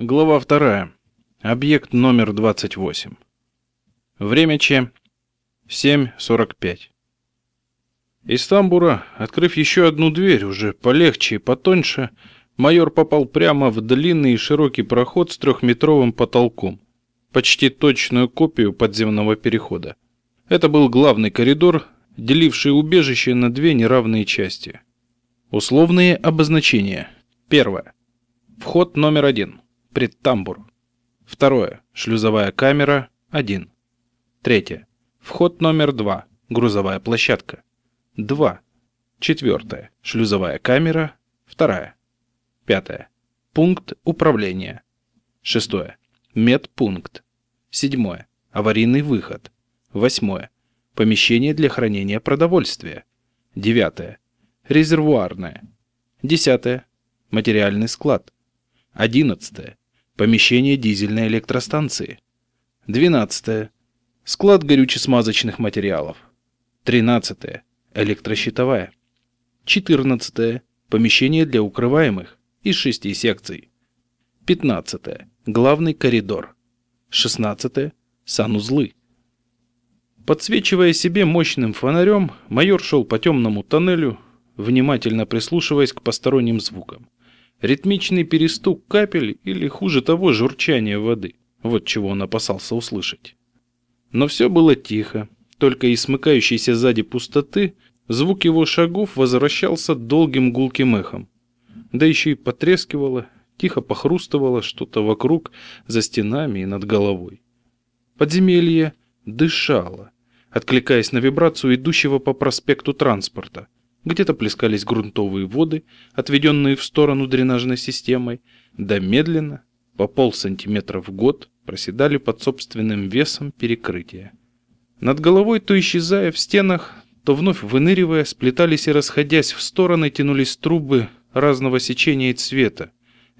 Глава вторая. Объект номер 28. Время Че 7.45. Из тамбура, открыв еще одну дверь, уже полегче и потоньше, майор попал прямо в длинный и широкий проход с трехметровым потолком, почти точную копию подземного перехода. Это был главный коридор, деливший убежище на две неравные части. Условные обозначения. Первое. Вход номер один. Предтамбур. Второе. Шлюзовая камера. Один. Третье. Вход номер два. Грузовая площадка. Два. Четвертое. Шлюзовая камера. Вторая. Пятое. Пункт управления. Шестое. Медпункт. Седьмое. Аварийный выход. Восьмое. Помещение для хранения продовольствия. Девятое. Резервуарное. Десятое. Материальный склад. Одиннадцатое. Помещение дизельной электростанции. Двенадцатое. Склад горюче-смазочных материалов. Тринадцатое. Электрощитовая. Четырнадцатое. Помещение для укрываемых из шести секций. Пятнадцатое. Главный коридор. Шестнадцатое. Санузлы. Подсвечивая себе мощным фонарем, майор шел по темному тоннелю, внимательно прислушиваясь к посторонним звукам. Ритмичный перестук капель или, хуже того, журчание воды. Вот чего он опасался услышать. Но все было тихо, только из смыкающейся сзади пустоты звук его шагов возвращался долгим гулким эхом. Да еще и потрескивало, тихо похрустывало что-то вокруг, за стенами и над головой. Подземелье дышало, откликаясь на вибрацию идущего по проспекту транспорта – где-то плескались грунтовые воды, отведенные в сторону дренажной системой, да медленно, по полсантиметра в год, проседали под собственным весом перекрытия. Над головой, то исчезая в стенах, то вновь выныривая, сплетались и расходясь в стороны, тянулись трубы разного сечения и цвета.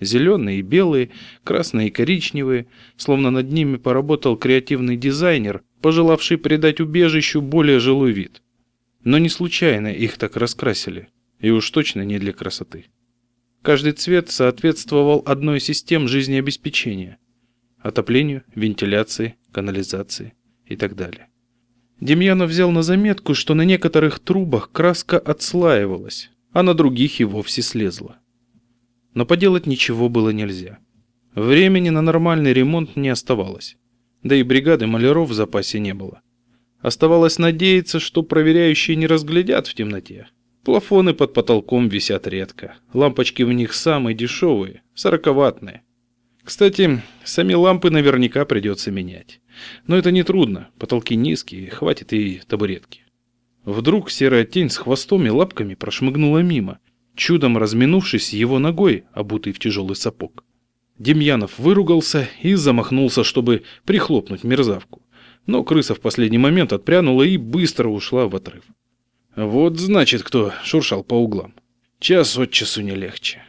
Зеленые и белые, красные и коричневые, словно над ними поработал креативный дизайнер, пожелавший придать убежищу более жилой вид. Но не случайно их так раскрасили, и уж точно не для красоты. Каждый цвет соответствовал одной из систем жизнеобеспечения – отоплению, вентиляции, канализации и так далее. Демьянов взял на заметку, что на некоторых трубах краска отслаивалась, а на других и вовсе слезла. Но поделать ничего было нельзя. Времени на нормальный ремонт не оставалось, да и бригады маляров в запасе не было. Оставалось надеяться, что проверяющие не разглядят в темноте. Плафоны под потолком висят редко. Лампочки в них самые дешевые, сороковатные. Кстати, сами лампы наверняка придется менять. Но это не трудно, потолки низкие, хватит и табуретки. Вдруг серая тень с хвостом и лапками прошмыгнула мимо, чудом разминувшись его ногой, обутый в тяжелый сапог. Демьянов выругался и замахнулся, чтобы прихлопнуть мерзавку но крыса в последний момент отпрянула и быстро ушла в отрыв. Вот значит, кто шуршал по углам. Час от часу не легче.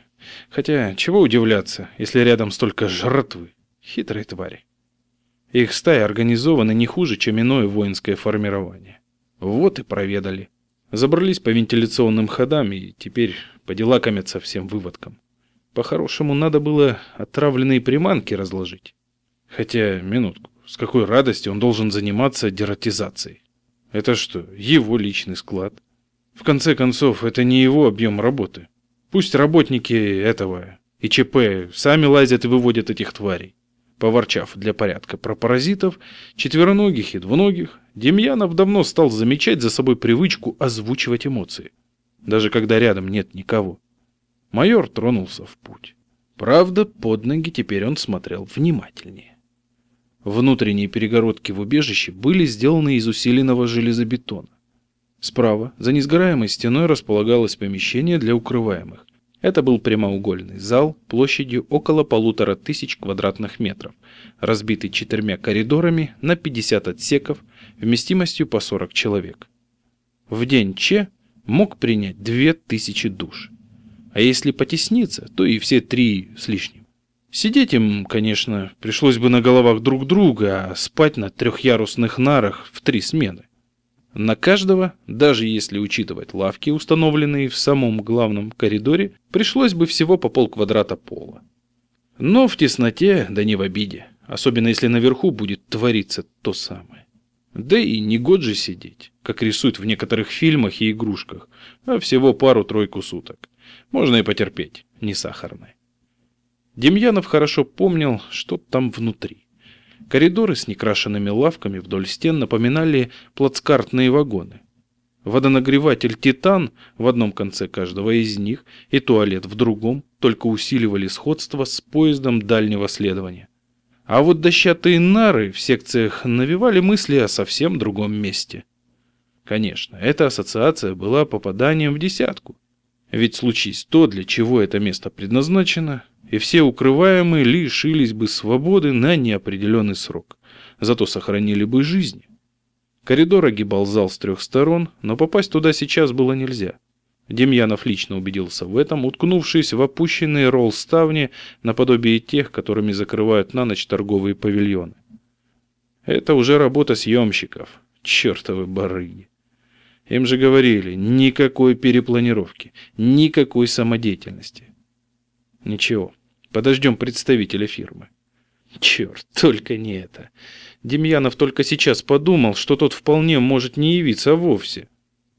Хотя, чего удивляться, если рядом столько жратвы. Хитрые твари. Их стая организована не хуже, чем иное воинское формирование. Вот и проведали. Забрались по вентиляционным ходам и теперь поделакомятся всем выводкам. По-хорошему, надо было отравленные приманки разложить. Хотя, минутку, с какой радостью он должен заниматься дератизацией? Это что, его личный склад? В конце концов, это не его объем работы. Пусть работники этого ИЧП сами лазят и выводят этих тварей. Поворчав для порядка про паразитов, четвероногих и двуногих, Демьянов давно стал замечать за собой привычку озвучивать эмоции. Даже когда рядом нет никого. Майор тронулся в путь. Правда, под ноги теперь он смотрел внимательнее. Внутренние перегородки в убежище были сделаны из усиленного железобетона. Справа, за несгораемой стеной, располагалось помещение для укрываемых. Это был прямоугольный зал площадью около полутора тысяч квадратных метров, разбитый четырьмя коридорами на 50 отсеков вместимостью по 40 человек. В день Че мог принять 2000 душ. А если потесниться, то и все три с лишним. Сидеть им, конечно, пришлось бы на головах друг друга, а спать на трехъярусных нарах в три смены. На каждого, даже если учитывать лавки, установленные в самом главном коридоре, пришлось бы всего по полквадрата пола. Но в тесноте, да не в обиде. Особенно если наверху будет твориться то самое. Да и не год же сидеть, как рисуют в некоторых фильмах и игрушках, а всего пару-тройку суток. Можно и потерпеть, не сахарное. Демьянов хорошо помнил, что там внутри. Коридоры с некрашенными лавками вдоль стен напоминали плацкартные вагоны. Водонагреватель «Титан» в одном конце каждого из них и туалет в другом только усиливали сходство с поездом дальнего следования. А вот дощатые нары в секциях навевали мысли о совсем другом месте. Конечно, эта ассоциация была попаданием в десятку. Ведь случись то, для чего это место предназначено, и все укрываемые лишились бы свободы на неопределенный срок, зато сохранили бы жизни. Коридор огибал зал с трех сторон, но попасть туда сейчас было нельзя. Демьянов лично убедился в этом, уткнувшись в опущенные ролл-ставни наподобие тех, которыми закрывают на ночь торговые павильоны. Это уже работа съемщиков. Чертовы барыги. Им же говорили, никакой перепланировки, никакой самодеятельности. Ничего, подождем представителя фирмы. Черт, только не это. Демьянов только сейчас подумал, что тот вполне может не явиться вовсе.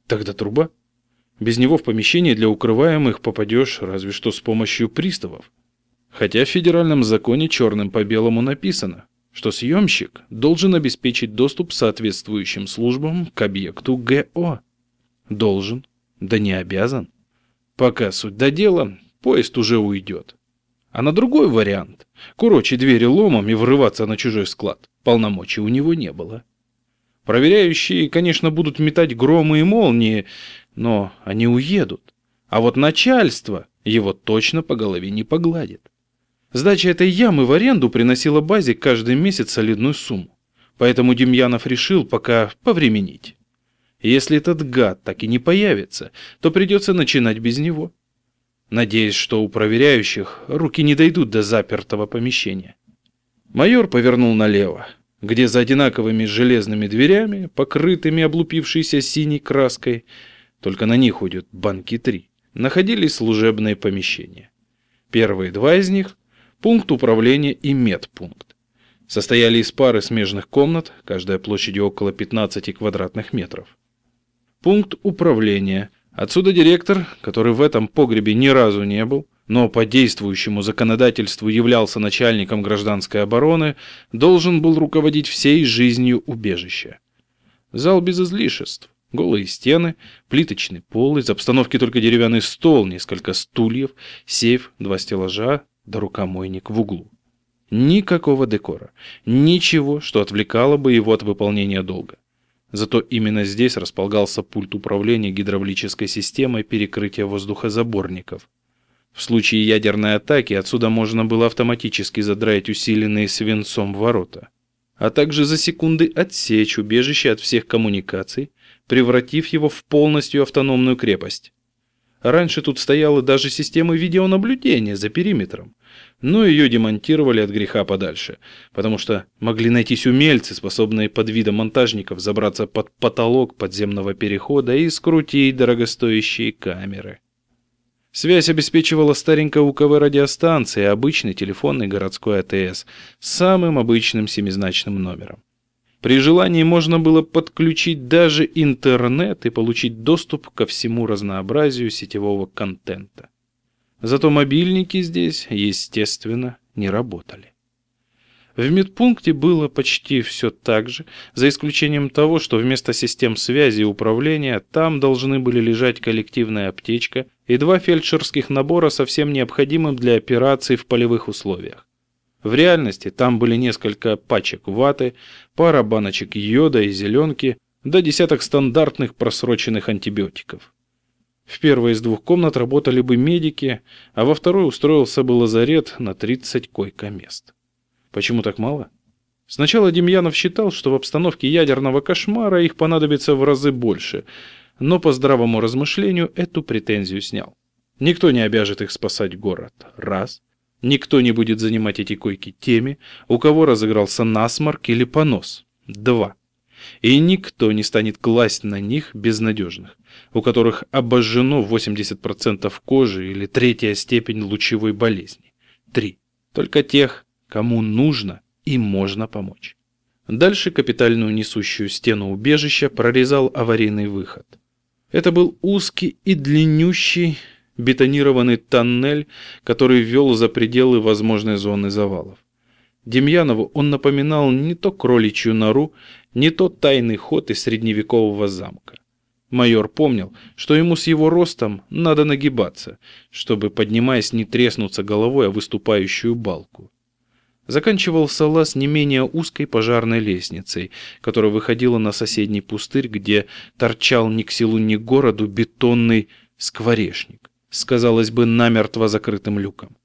Тогда труба. Без него в помещение для укрываемых попадешь разве что с помощью приставов. Хотя в федеральном законе черным по белому написано, что съемщик должен обеспечить доступ соответствующим службам к объекту ГО. Должен, да не обязан. Пока суть до дела, поезд уже уйдет. А на другой вариант, курочи двери ломом и врываться на чужой склад, полномочий у него не было. Проверяющие, конечно, будут метать громы и молнии, но они уедут. А вот начальство его точно по голове не погладит. Сдача этой ямы в аренду приносила базе каждый месяц солидную сумму. Поэтому Демьянов решил пока повременить. Если этот гад так и не появится, то придется начинать без него. Надеюсь, что у проверяющих руки не дойдут до запертого помещения. Майор повернул налево, где за одинаковыми железными дверями, покрытыми облупившейся синей краской, только на них уйдет банки три, находились служебные помещения. Первые два из них – пункт управления и медпункт. Состояли из пары смежных комнат, каждая площадью около 15 квадратных метров. Пункт управления. Отсюда директор, который в этом погребе ни разу не был, но по действующему законодательству являлся начальником гражданской обороны, должен был руководить всей жизнью убежища. Зал без излишеств. Голые стены, плиточный пол, из обстановки только деревянный стол, несколько стульев, сейф, два стеллажа, да рукомойник в углу. Никакого декора, ничего, что отвлекало бы его от выполнения долга. Зато именно здесь располагался пульт управления гидравлической системой перекрытия воздухозаборников. В случае ядерной атаки отсюда можно было автоматически задраить усиленные свинцом ворота, а также за секунды отсечь убежище от всех коммуникаций, превратив его в полностью автономную крепость. Раньше тут стояла даже система видеонаблюдения за периметром, но ее демонтировали от греха подальше, потому что могли найтись умельцы, способные под видом монтажников забраться под потолок подземного перехода и скрутить дорогостоящие камеры. Связь обеспечивала старенькая УКВ радиостанция и обычный телефонный городской АТС с самым обычным семизначным номером. При желании можно было подключить даже интернет и получить доступ ко всему разнообразию сетевого контента. Зато мобильники здесь, естественно, не работали. В медпункте было почти все так же, за исключением того, что вместо систем связи и управления там должны были лежать коллективная аптечка и два фельдшерских набора совсем необходимым для операций в полевых условиях. В реальности там были несколько пачек ваты, пара баночек йода и зеленки, да десяток стандартных просроченных антибиотиков. В первой из двух комнат работали бы медики, а во второй устроился бы лазарет на 30 койко-мест. Почему так мало? Сначала Демьянов считал, что в обстановке ядерного кошмара их понадобится в разы больше, но по здравому размышлению эту претензию снял. Никто не обяжет их спасать город. Раз. Никто не будет занимать эти койки теми, у кого разыгрался насморк или понос. Два. И никто не станет класть на них безнадежных, у которых обожжено 80% кожи или третья степень лучевой болезни. Три. Только тех, кому нужно и можно помочь. Дальше капитальную несущую стену убежища прорезал аварийный выход. Это был узкий и длиннющий бетонированный тоннель, который вел за пределы возможной зоны завалов. Демьянову он напоминал не то кроличью нору, не то тайный ход из средневекового замка. Майор помнил, что ему с его ростом надо нагибаться, чтобы, поднимаясь, не треснуться головой о выступающую балку. Заканчивался лаз не менее узкой пожарной лестницей, которая выходила на соседний пустырь, где торчал ни к селу, ни к городу бетонный скворечник, с, казалось бы, намертво закрытым люком.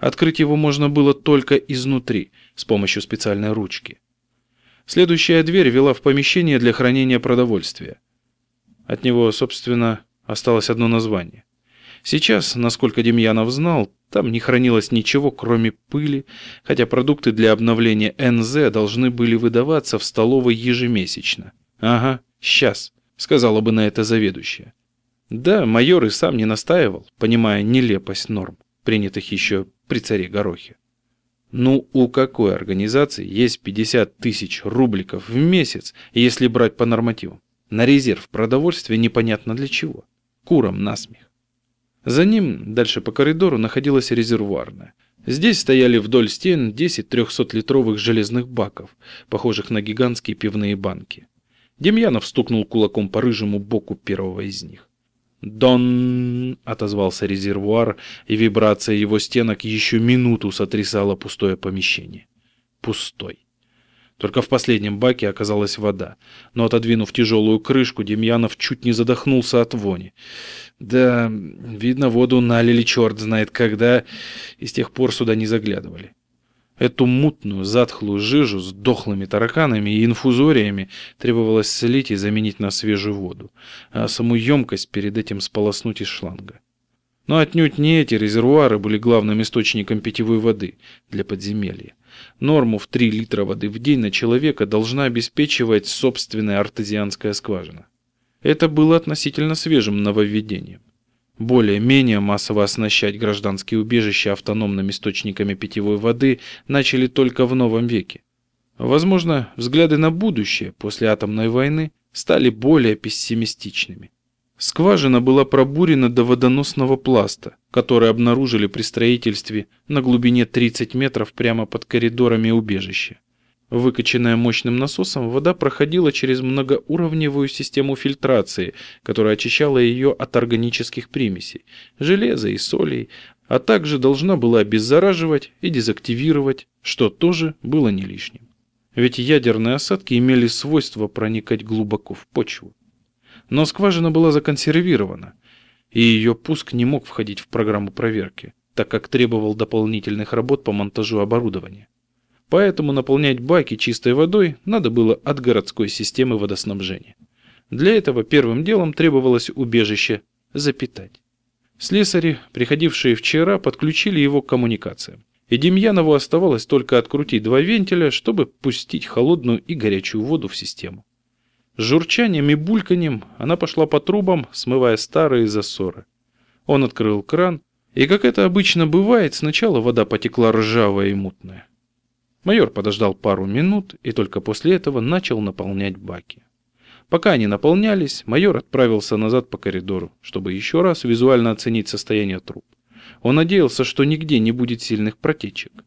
Открыть его можно было только изнутри, с помощью специальной ручки. Следующая дверь вела в помещение для хранения продовольствия. От него, собственно, осталось одно название. Сейчас, насколько Демьянов знал, там не хранилось ничего, кроме пыли, хотя продукты для обновления НЗ должны были выдаваться в столовой ежемесячно. «Ага, сейчас», — сказала бы на это заведующая. Да, майор и сам не настаивал, понимая нелепость норм, принятых еще при царе Горохе. Ну, у какой организации есть 50 тысяч рубликов в месяц, если брать по нормативам? На резерв продовольствия непонятно для чего. Курам насмех. За ним, дальше по коридору, находилась резервуарная. Здесь стояли вдоль стен 10 300-литровых железных баков, похожих на гигантские пивные банки. Демьянов стукнул кулаком по рыжему боку первого из них. «Дон!» — отозвался резервуар, и вибрация его стенок еще минуту сотрясала пустое помещение. Пустой. Только в последнем баке оказалась вода, но отодвинув тяжелую крышку, Демьянов чуть не задохнулся от вони. Да, видно, воду налили черт знает когда, и с тех пор сюда не заглядывали. Эту мутную, затхлую жижу с дохлыми тараканами и инфузориями требовалось слить и заменить на свежую воду, а саму емкость перед этим сполоснуть из шланга. Но отнюдь не эти резервуары были главным источником питьевой воды для подземелья. Норму в 3 литра воды в день на человека должна обеспечивать собственная артезианская скважина. Это было относительно свежим нововведением более-менее массово оснащать гражданские убежища автономными источниками питьевой воды начали только в новом веке. Возможно, взгляды на будущее после атомной войны стали более пессимистичными. Скважина была пробурена до водоносного пласта, который обнаружили при строительстве на глубине 30 метров прямо под коридорами убежища. Выкачанная мощным насосом, вода проходила через многоуровневую систему фильтрации, которая очищала ее от органических примесей, железа и солей, а также должна была обеззараживать и дезактивировать, что тоже было не лишним. Ведь ядерные осадки имели свойство проникать глубоко в почву. Но скважина была законсервирована, и ее пуск не мог входить в программу проверки, так как требовал дополнительных работ по монтажу оборудования. Поэтому наполнять баки чистой водой надо было от городской системы водоснабжения. Для этого первым делом требовалось убежище запитать. Слесари, приходившие вчера, подключили его к коммуникациям. И Демьянову оставалось только открутить два вентиля, чтобы пустить холодную и горячую воду в систему. С журчанием и бульканьем она пошла по трубам, смывая старые засоры. Он открыл кран, и, как это обычно бывает, сначала вода потекла ржавая и мутная. Майор подождал пару минут и только после этого начал наполнять баки. Пока они наполнялись, майор отправился назад по коридору, чтобы еще раз визуально оценить состояние труб. Он надеялся, что нигде не будет сильных протечек.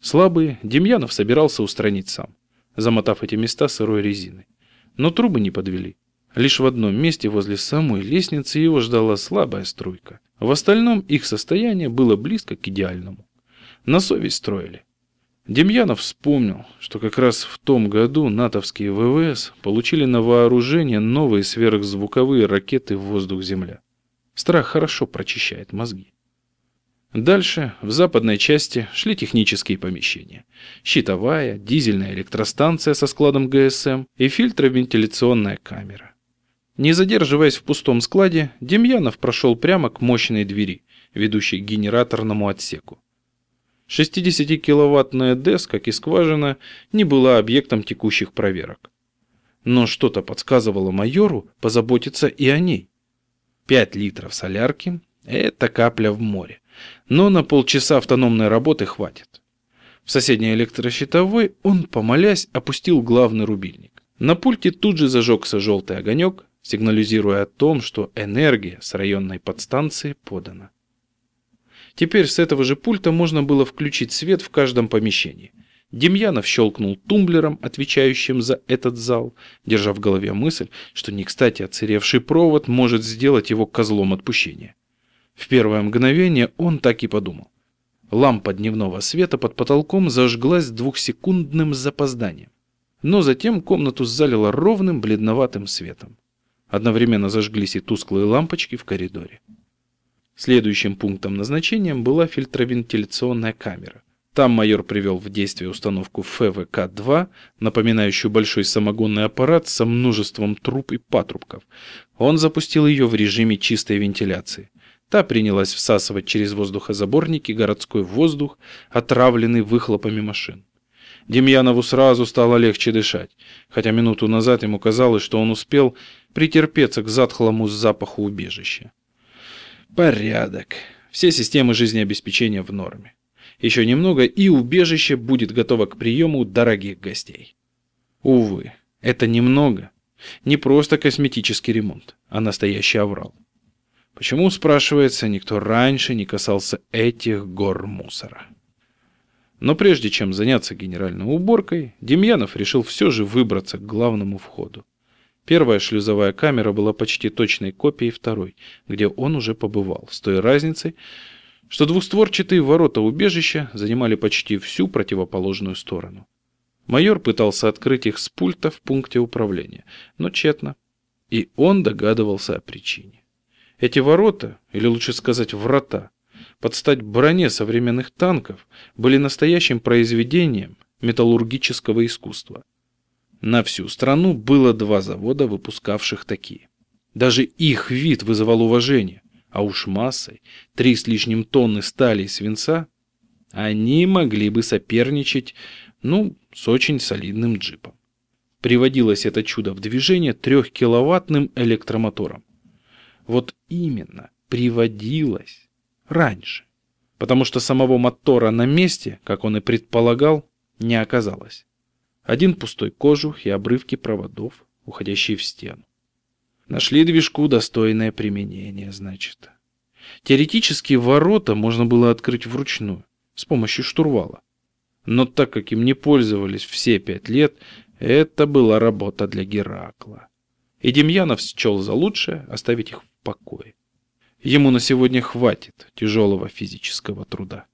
Слабые Демьянов собирался устранить сам, замотав эти места сырой резиной. Но трубы не подвели. Лишь в одном месте возле самой лестницы его ждала слабая струйка. В остальном их состояние было близко к идеальному. На совесть строили. Демьянов вспомнил, что как раз в том году натовские ВВС получили на вооружение новые сверхзвуковые ракеты воздух-земля. Страх хорошо прочищает мозги. Дальше, в западной части, шли технические помещения. Щитовая, дизельная электростанция со складом ГСМ и фильтровентиляционная камера. Не задерживаясь в пустом складе, Демьянов прошел прямо к мощной двери, ведущей к генераторному отсеку. 60-киловаттная ДЭС, как и скважина, не была объектом текущих проверок. Но что-то подсказывало майору позаботиться и о ней. 5 литров солярки – это капля в море. Но на полчаса автономной работы хватит. В соседней электрощитовой он, помолясь, опустил главный рубильник. На пульте тут же зажегся желтый огонек, сигнализируя о том, что энергия с районной подстанции подана. Теперь с этого же пульта можно было включить свет в каждом помещении. Демьянов щелкнул тумблером, отвечающим за этот зал, держа в голове мысль, что не кстати отсыревший провод может сделать его козлом отпущения. В первое мгновение он так и подумал. Лампа дневного света под потолком зажглась двухсекундным запозданием. Но затем комнату залило ровным бледноватым светом. Одновременно зажглись и тусклые лампочки в коридоре. Следующим пунктом назначения была фильтровентиляционная камера. Там майор привел в действие установку ФВК-2, напоминающую большой самогонный аппарат со множеством труб и патрубков. Он запустил ее в режиме чистой вентиляции. Та принялась всасывать через воздухозаборники городской воздух, отравленный выхлопами машин. Демьянову сразу стало легче дышать, хотя минуту назад ему казалось, что он успел претерпеться к затхлому запаху убежища. Порядок. Все системы жизнеобеспечения в норме. Еще немного, и убежище будет готово к приему дорогих гостей. Увы, это немного. Не просто косметический ремонт, а настоящий аврал. Почему, спрашивается, никто раньше не касался этих гор мусора? Но прежде чем заняться генеральной уборкой, Демьянов решил все же выбраться к главному входу. Первая шлюзовая камера была почти точной копией второй, где он уже побывал, с той разницей, что двустворчатые ворота убежища занимали почти всю противоположную сторону. Майор пытался открыть их с пульта в пункте управления, но тщетно. И он догадывался о причине. Эти ворота, или лучше сказать врата, под стать броне современных танков, были настоящим произведением металлургического искусства. На всю страну было два завода, выпускавших такие. Даже их вид вызывал уважение а уж массой, три с лишним тонны стали и свинца, они могли бы соперничать, ну, с очень солидным джипом. Приводилось это чудо в движение трехкиловаттным электромотором. Вот именно, приводилось раньше. Потому что самого мотора на месте, как он и предполагал, не оказалось. Один пустой кожух и обрывки проводов, уходящие в стену. Нашли движку достойное применение, значит. Теоретически ворота можно было открыть вручную, с помощью штурвала. Но так как им не пользовались все пять лет, это была работа для Геракла. И Демьянов счел за лучшее оставить их в покое. Ему на сегодня хватит тяжелого физического труда.